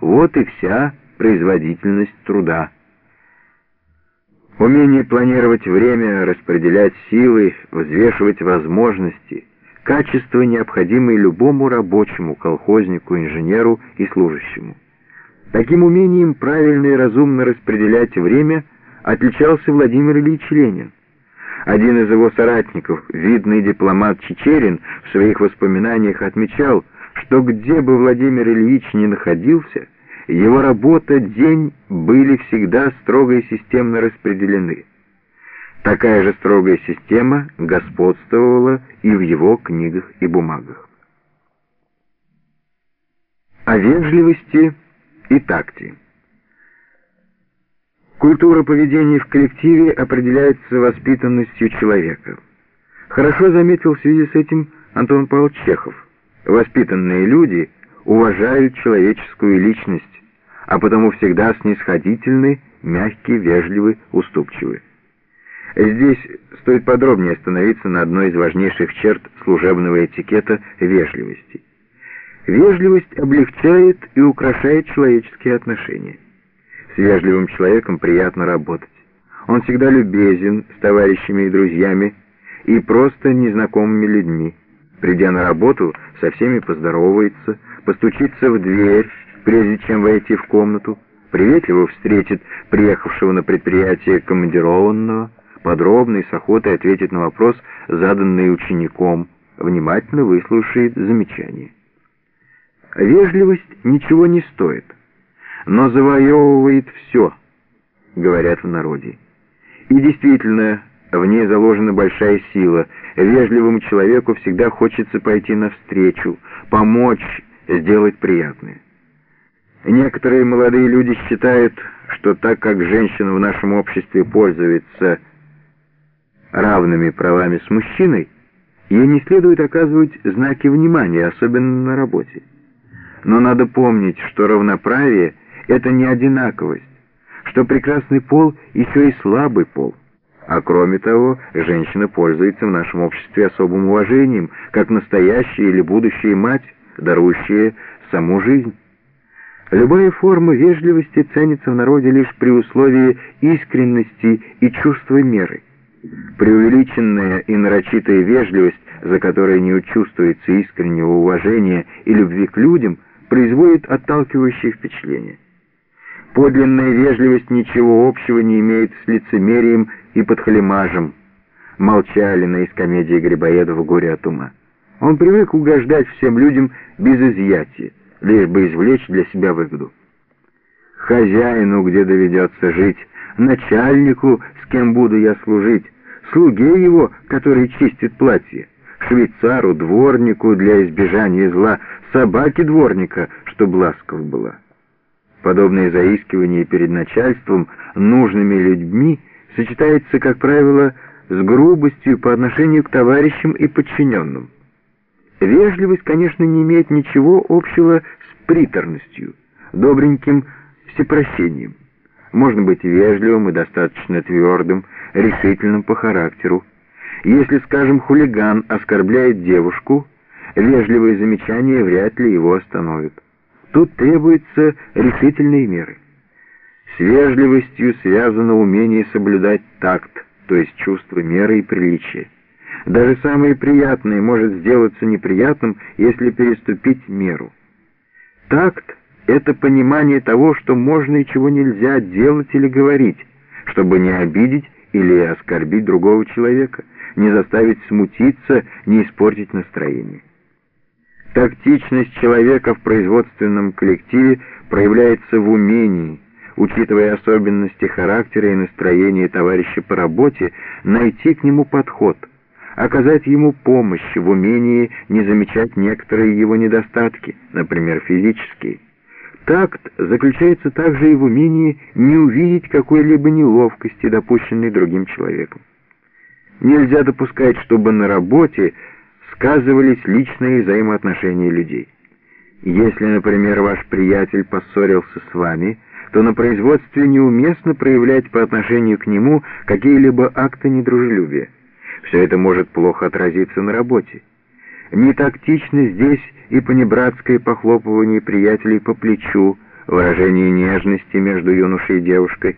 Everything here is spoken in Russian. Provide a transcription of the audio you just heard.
Вот и вся производительность труда. Умение планировать время, распределять силы, взвешивать возможности – качества, необходимые любому рабочему, колхознику, инженеру и служащему. Таким умением правильно и разумно распределять время отличался Владимир Ильич Ленин. Один из его соратников, видный дипломат Чечерин, в своих воспоминаниях отмечал, что где бы Владимир Ильич ни находился, его работа, день были всегда строго и системно распределены. Такая же строгая система господствовала и в его книгах и бумагах. О вежливости и такте. Культура поведения в коллективе определяется воспитанностью человека. Хорошо заметил в связи с этим Антон Павлович Чехов. Воспитанные люди уважают человеческую личность, а потому всегда снисходительны, мягкие, вежливы, уступчивы. Здесь стоит подробнее остановиться на одной из важнейших черт служебного этикета – вежливости. Вежливость облегчает и украшает человеческие отношения. С вежливым человеком приятно работать. Он всегда любезен с товарищами и друзьями и просто незнакомыми людьми. Придя на работу, со всеми поздоровается, постучится в дверь, прежде чем войти в комнату, приветливо встретит приехавшего на предприятие командированного, подробно и с охотой ответит на вопрос, заданный учеником, внимательно выслушает замечания. Вежливость ничего не стоит, но завоевывает все, говорят в народе. И действительно, в ней заложена большая сила. Вежливому человеку всегда хочется пойти навстречу, помочь, сделать приятное. Некоторые молодые люди считают, что так как женщина в нашем обществе пользуется равными правами с мужчиной, ей не следует оказывать знаки внимания, особенно на работе. Но надо помнить, что равноправие — это не одинаковость, что прекрасный пол еще и слабый пол. А кроме того, женщина пользуется в нашем обществе особым уважением, как настоящая или будущая мать, дарующая саму жизнь. Любая форма вежливости ценится в народе лишь при условии искренности и чувства меры. Преувеличенная и нарочитая вежливость, за которой не чувствуется искреннего уважения и любви к людям, производит отталкивающее впечатление. Подлинная вежливость ничего общего не имеет с лицемерием и подхалимажем. Молчалина из комедии Грибоедова «Горе от ума». Он привык угождать всем людям без изъятия, лишь бы извлечь для себя выгоду. Хозяину, где доведется жить, начальнику, с кем буду я служить, слуге его, который чистит платье, швейцару, дворнику для избежания зла, собаке дворника, чтоб ласков была. Подобные заискивания перед начальством нужными людьми сочетается, как правило, с грубостью по отношению к товарищам и подчиненным. Вежливость, конечно, не имеет ничего общего с приторностью, добреньким всепрощением. Можно быть вежливым и достаточно твердым, решительным по характеру. Если, скажем, хулиган оскорбляет девушку, вежливые замечания вряд ли его остановят. Тут требуются решительные меры. С вежливостью связано умение соблюдать такт, то есть чувство меры и приличия. Даже самое приятное может сделаться неприятным, если переступить меру. Такт — это понимание того, что можно и чего нельзя делать или говорить, чтобы не обидеть или оскорбить другого человека, не заставить смутиться, не испортить настроение. Тактичность человека в производственном коллективе проявляется в умении, учитывая особенности характера и настроения товарища по работе, найти к нему подход — оказать ему помощь в умении не замечать некоторые его недостатки, например, физические. Такт заключается также и в умении не увидеть какой-либо неловкости, допущенной другим человеком. Нельзя допускать, чтобы на работе сказывались личные взаимоотношения людей. Если, например, ваш приятель поссорился с вами, то на производстве неуместно проявлять по отношению к нему какие-либо акты недружелюбия. Все это может плохо отразиться на работе. Не тактично здесь и понебратское похлопывание приятелей по плечу, выражение нежности между юношей и девушкой.